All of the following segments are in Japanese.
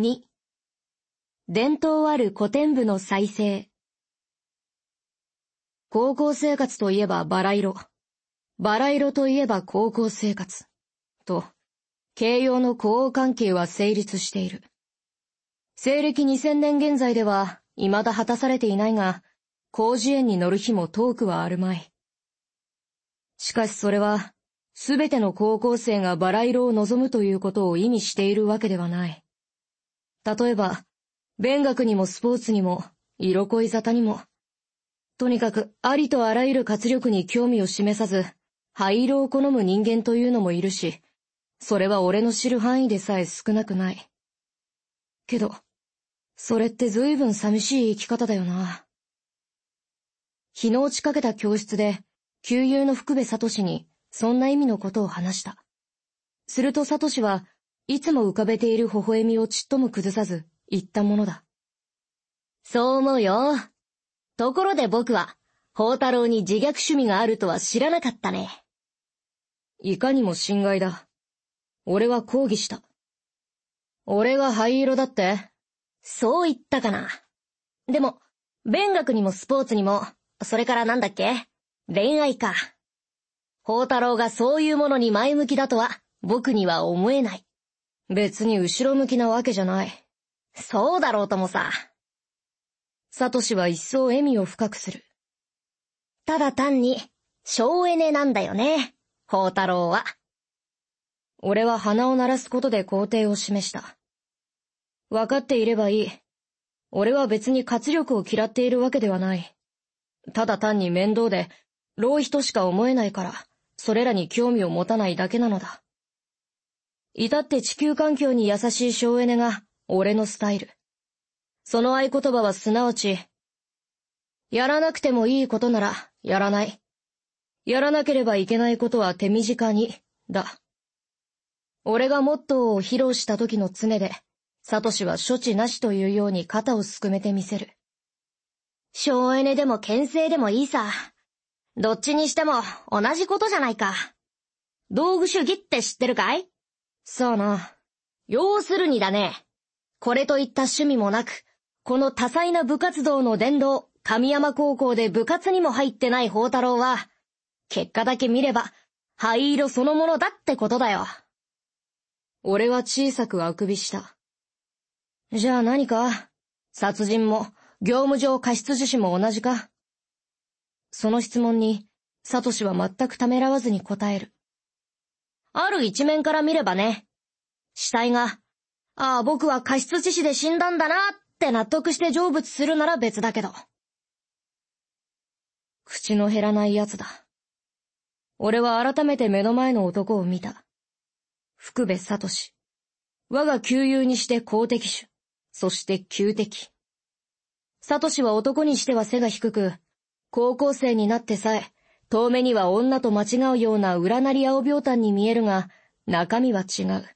2伝統ある古典部の再生高校生活といえばバラ色。バラ色といえば高校生活。と、形容の呼応関係は成立している。西暦2000年現在では未だ果たされていないが、広辞苑に乗る日も遠くはあるまい。しかしそれは、すべての高校生がバラ色を望むということを意味しているわけではない。例えば、勉学にもスポーツにも、色恋沙汰にも、とにかくありとあらゆる活力に興味を示さず、灰色を好む人間というのもいるし、それは俺の知る範囲でさえ少なくない。けど、それって随分寂しい生き方だよな。日の落ちかけた教室で、旧友の福部聡に、そんな意味のことを話した。すると聡は、いつも浮かべている微笑みをちっとも崩さず、言ったものだ。そう思うよ。ところで僕は、宝太郎に自虐趣味があるとは知らなかったね。いかにも心外だ。俺は抗議した。俺が灰色だってそう言ったかな。でも、勉学にもスポーツにも、それからなんだっけ？恋愛か。宝太郎がそういうものに前向きだとは、僕には思えない。別に後ろ向きなわけじゃない。そうだろうともさ。サトシは一層笑みを深くする。ただ単に、省エネなんだよね、宝太郎は。俺は鼻を鳴らすことで肯定を示した。わかっていればいい。俺は別に活力を嫌っているわけではない。ただ単に面倒で、浪費としか思えないから、それらに興味を持たないだけなのだ。至って地球環境に優しい省エネが、俺のスタイル。その合言葉はすなわち、やらなくてもいいことなら、やらない。やらなければいけないことは手短に、だ。俺がモットーを披露した時の常で、サトシは処置なしというように肩をすくめてみせる。省エネでも牽制でもいいさ。どっちにしても同じことじゃないか。道具主義って知ってるかい？さあな。要するにだね。これといった趣味もなく、この多彩な部活動の伝道、神山高校で部活にも入ってない宝太郎は、結果だけ見れば、灰色そのものだってことだよ。俺は小さくあくびした。じゃあ何か？殺人も、業務上過失致死も同じか？その質問に、サトシは全くためらわずに答える。ある一面から見ればね。死体が、ああ、僕は過失致死で死んだんだなって納得して成仏するなら別だけど。口の減らない奴だ。俺は改めて目の前の男を見た。福部聡。我が旧友にして公的種。そして旧敵。サトシは男にしては背が低く、高校生になってさえ、遠目には女と間違うような裏なり青病炭に見えるが、中身は違う。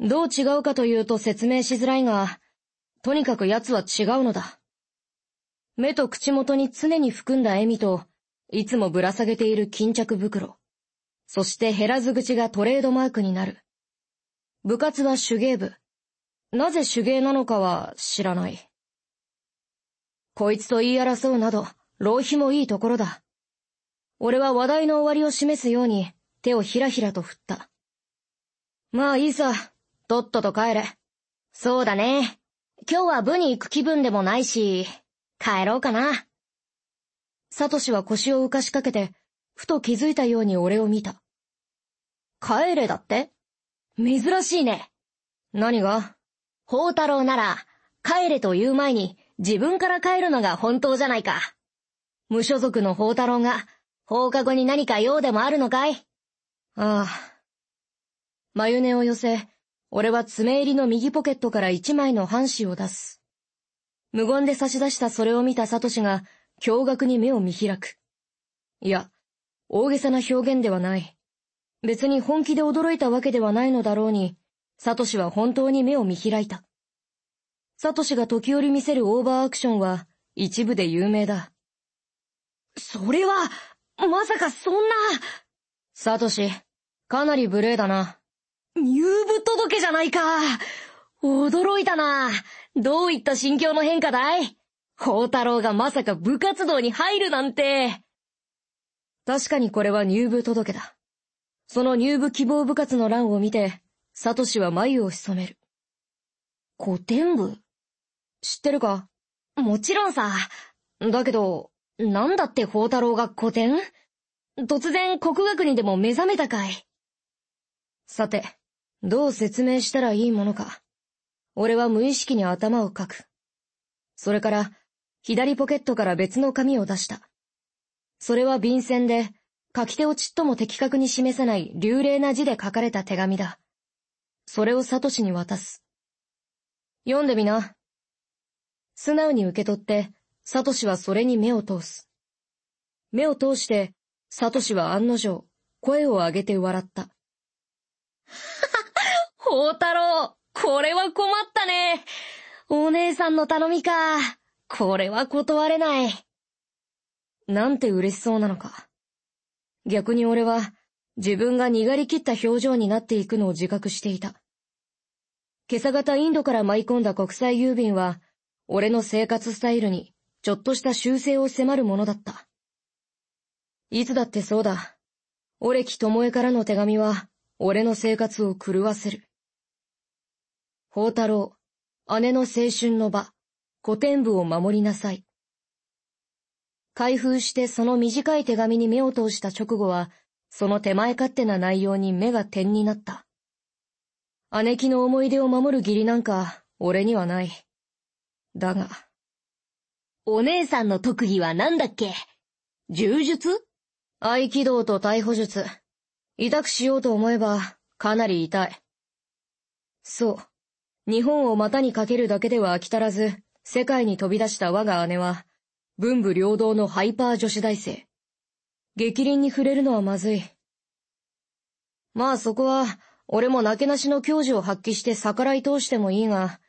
どう違うかというと説明しづらいが、とにかく奴は違うのだ。目と口元に常に含んだ笑みと、いつもぶら下げている巾着袋。そして減らず口がトレードマークになる。部活は手芸部。なぜ手芸なのかは知らない。こいつと言い争うなど、浪費もいいところだ。俺は話題の終わりを示すように手をひらひらと振った。まあいいさ、とっとと帰れ。そうだね。今日は部に行く気分でもないし、帰ろうかな。サトシは腰を浮かしかけて、ふと気づいたように俺を見た。帰れだって？珍しいね。何が？宝太郎なら、帰れと言う前に自分から帰るのが本当じゃないか。無所属の宝太郎が放課後に何か用でもあるのかい？ああ。眉根を寄せ、俺は爪入りの右ポケットから一枚の半紙を出す。無言で差し出したそれを見たサトシが驚愕に目を見開く。いや、大げさな表現ではない。別に本気で驚いたわけではないのだろうに、サトシは本当に目を見開いた。サトシが時折見せるオーバーアクションは一部で有名だ。それは、まさかそんな。サトシ、かなり無礼だな。入部届じゃないか。驚いたな。どういった心境の変化だい？宝太郎がまさか部活動に入るなんて。確かにこれは入部届だ。その入部希望部活の欄を見て、サトシは眉を潜める。古典部？知ってるか？もちろんさ。だけど、なんだって宝太郎が古典突然国学にでも目覚めたかいさて、どう説明したらいいものか。俺は無意識に頭をかく。それから、左ポケットから別の紙を出した。それは便箋で、書き手をちっとも的確に示さない流麗な字で書かれた手紙だ。それをサトシに渡す。読んでみな。素直に受け取って、サトシはそれに目を通す。目を通して、サトシは案の定、声を上げて笑った。宝太郎、これは困ったね。お姉さんの頼みか。これは断れない。なんて嬉しそうなのか。逆に俺は、自分が苦り切った表情になっていくのを自覚していた。今朝方インドから舞い込んだ国際郵便は、俺の生活スタイルにちょっとした修正を迫るものだった。いつだってそうだ。オレキ智恵からの手紙は、俺の生活を狂わせる。宝太郎、姉の青春の場、古典部を守りなさい。開封してその短い手紙に目を通した直後は、その手前勝手な内容に目が点になった。姉貴の思い出を守る義理なんか、俺にはない。だが、お姉さんの特技は何だっけ？柔術？合気道と逮捕術。痛くしようと思えば、かなり痛い。そう。日本を股にかけるだけでは飽き足らず、世界に飛び出した我が姉は、文武両道のハイパー女子大生。激鱗に触れるのはまずい。まあそこは、俺もなけなしの教授を発揮して逆らい通してもいいが、